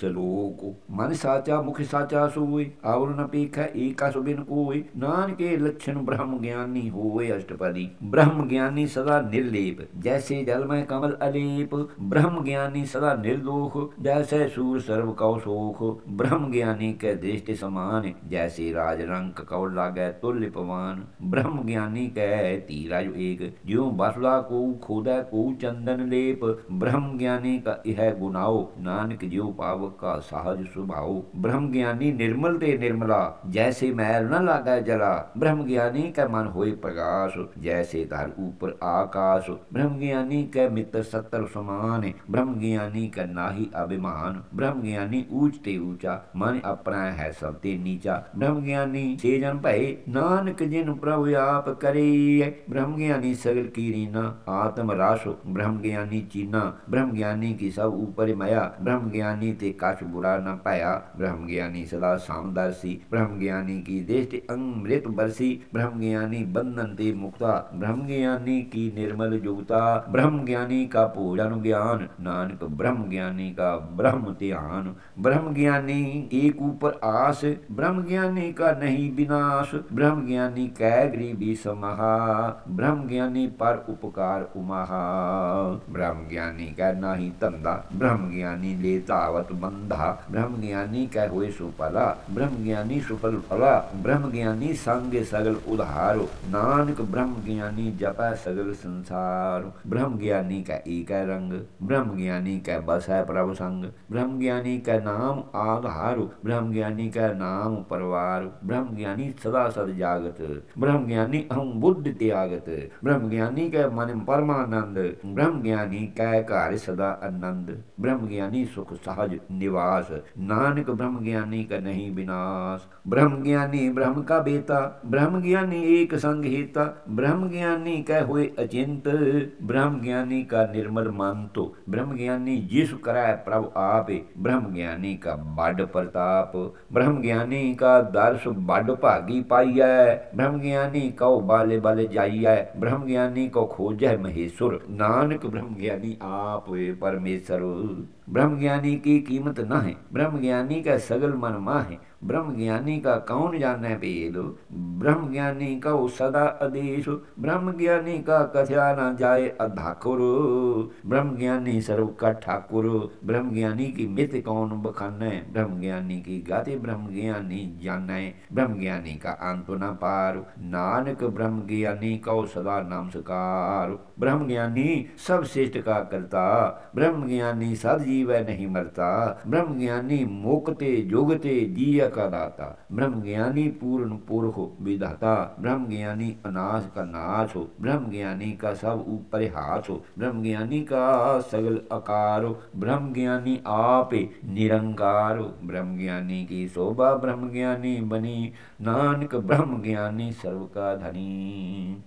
श्लोको मन साचा, मुख साचा सोई आवरण न पीख, एका सुबिन कोई नान के लक्षण ब्रह्म ज्ञानी होए अष्टपदी। ब्रह्म ज्ञानी सदा निर्लेप, जैसे जल में कमल अलेप। ब्रह्म ज्ञानी सदा निर्दोख, जैसे सूर सर्व कौशोख। ब्रह्म ज्ञानी के दृष्टि समान, जैसे राज रंग कौल लागे तुल्य पवान। ब्रह्म ज्ञानी कह तीरा एक, ज्यो बसुला को खोदा को चंदन लेप। ब्रह्म ज्ञानी का यह गुनाओ, नानक ज्यो पाव का सहज स्वभाव। ब्रह्म ज्ञानी निर्मल ते निर्मला, जैसे मैल न लागा जला। ब्रह्म ज्ञानी का मन होए प्रकाश, जैसे धर ऊपर आकाश। ब्रह्म ज्ञानी के मित्र सत्तर समान। ब्रह्म ज्ञानी का नाही अभिमान। ब्रह्म ज्ञानी ऊंच ते ऊँचा, मन अपना है सब ते नीचा। ब्रह्म ज्ञानी से जन भय, नानक जिन प्रभु आप करे। ब्रह्म ज्ञानी सगल की रीना आत्म राशो ब्रह्म ज्ञानी चीना। ब्रह्म ज्ञानी की सब ऊपर माया। ब्रह्म ज्ञानी ते कष्ट बुरा न पाया। ब्रह्म ज्ञानी सदा सामदासी ब्रह्म ज्ञानी की दृष्टि अमृत बरसी ब्रह्म ज्ञानी बंधनते मुक्ता। ब्रह्म ज्ञानी की निर्मल जुगता। ब्रह्म ज्ञानी का पूर्ण ज्ञान। नानक ब्रह्म ज्ञानी का ब्रह्म ध्यान। ब्रह्म ज्ञानी एक ऊपर आस। ब्रह्म ज्ञानी का नहीं विनाश। ब्रह्म ज्ञानी कै गरीबी समहा। ब्रह्म ज्ञानी पर उपकार उमहा। ब्रह्म ज्ञानी का ना ही तंदा ब्रह्म ज्ञानी ले तावत संबंधा ब्रह्म ज्ञानी कह हुए सुफला ब्रह्म ज्ञानी सुफल फला ब्रह्म ज्ञानी संग सगल उदहारो नानक ब्रह्म ज्ञानी जप सगल संसार। ब्रह्म ज्ञानी का एक रंग ब्रह्म ज्ञानी का बस है प्रभु संग ब्रह्म ज्ञानी का नाम आधारु ब्रह्म ज्ञानी का नाम परवार। ब्रह्म ज्ञानी सदा सद जागत ब्रह्म ज्ञानी अहम बुद्ध त्यागत ब्रह्म ज्ञानी का मन परमानंद ब्रह्म ज्ञानी का कार्य सदा आनंद ब्रह्म ज्ञानी सुख सहज निवास। नानक ब्रह्म ज्ञानी का नहीं विनाश। ब्रह्म ज्ञानी ब्रह्म का बेता ब्रह्म ज्ञानी एक संग हेता। ब्रह्म ज्ञानी कह हुए अचिंत। ब्रह्म ज्ञानी का निर्मल मानतो ब्रह्म ज्ञानी जिस कराए प्रभु आप। ब्रह्म ज्ञानी का बड प्रताप। ब्रह्म ज्ञानी का दर्श बड भागी पाई है। ब्रह्म ज्ञानी को बाले बाले जाइए ब्रह्म ज्ञानी को खोज है महेश्वर। नानक ब्रह्म ज्ञानी आप परमेश्वर। ब्रह्म ज्ञानी की कीमत न है ब्रह्म ज्ञानी का सगल मन माँ है ब्रह्म ज्ञानी का कौन जाने भेद ब्रह्म ज्ञानी का सदा आदेश ब्रह्म ज्ञानी का कथया न जाए अधाकुर। ब्रह्म ज्ञानी सर्व का ठाकुर। ब्रह्म ज्ञानी की मित कौन बखाने? ब्रह्म ज्ञानी की गाते ब्रह्म ज्ञानी जाने। ब्रह्म ज्ञानी का अंत न पार। नानक ब्रह्म ज्ञानी का सदा नाम सकार ब्रह्म ज्ञानी सब श्रेष्ठ का करता। ब्रह्म ज्ञानी सद जीव नहीं मरता। ब्रह्म ज्ञानी मोकते, जोगते जिया का दाता ब्रह्म ज्ञानी पूर्ण पुरख विधाता। ब्रह्म ज्ञानी अनाश का नाश हो। ब्रह्म ज्ञानी का सब ऊपर हाथ हो। ब्रह्म ज्ञानी का सगल आकार हो। ब्रह्म ज्ञानी आप निरंकार हो। ब्रह्म ज्ञानी की शोभा ब्रह्म ज्ञानी बनी। नानक ब्रह्म ज्ञानी सर्व का धनी।